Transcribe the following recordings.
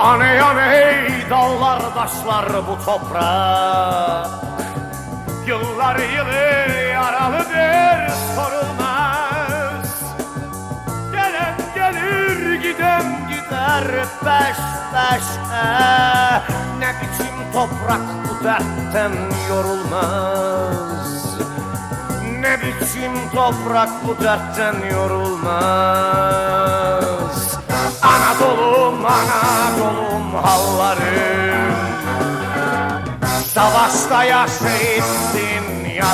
Aney aney dağlar taşlar bu toprak. Yıllar yılı yaralıdır sorulmaz. Gelen gelir giden gider beş beşe Ne biçim toprak bu dertten yorulmaz? Ne biçim toprak bu dertten yorulmaz Anadolu'm Anadolu'm hallarım. Savaşta ya şehitsin ya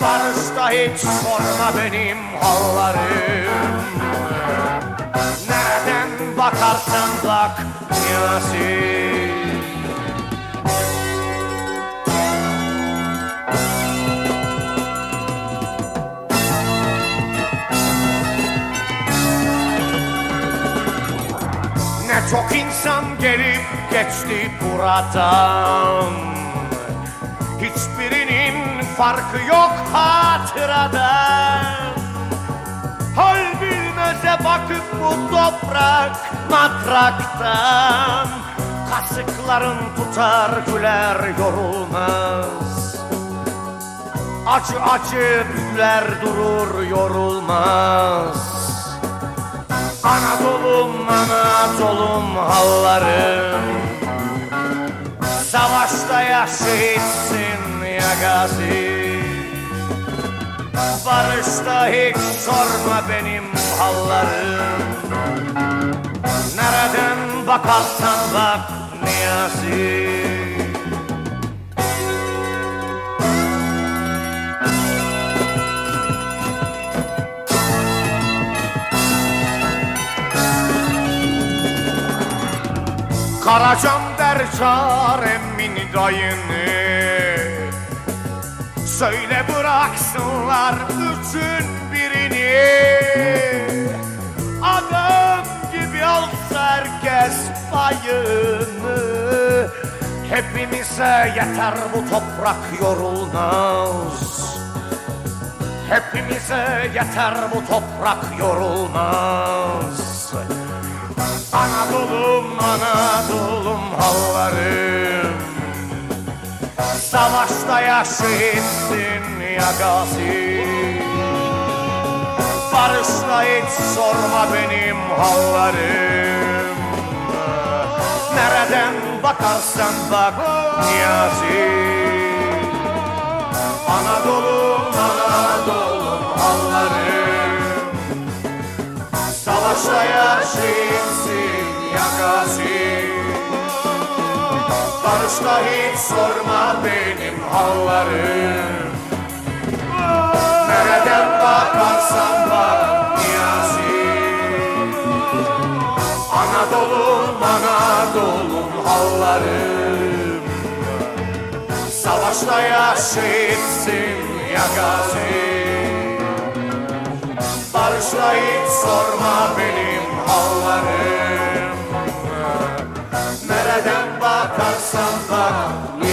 Barışta hiç sorma benim hallarım. Nereden bakarsan bak Yasin çok insan gelip geçti buradan. Hiçbirinin farkı yok hatıradan. Hal bilmeze bakıp bu toprak matraktan. Kasıkların tutar güler yorulmaz. Acı acı güler durur yorulmaz Anadolu'm Anadolu'm hallarım. Savaşta ya ya gazi. Barışta hiç sorma benim hallarım. Nereden bakarsan bak Niyazi Karacan der çağır emmin dayını. Söyle bıraksınlar üçün birini. Adam gibi alsa herkes payını. Hepimize yeter bu toprak yorulmaz. Hepimize yeter bu toprak yorulmaz Anadolu'm Anadolu'm hallarım Savaşta ya şehitsin ya gazi. Barışta hiç sorma benim hallarım. Nereden bakarsan bak Niyazi. Anadolu'm Anadolu'm hallarım Savaşta ya şehitsin ya gazi Barışta hiç sorma benim hallarım. Nereden bakarsan bak Niyazi Anadolu'm Anadolu'm hallarım. Savaşta ya şehitsin ya gazi Barışla hiç sorma benim hallarım Nereden bakarsan bak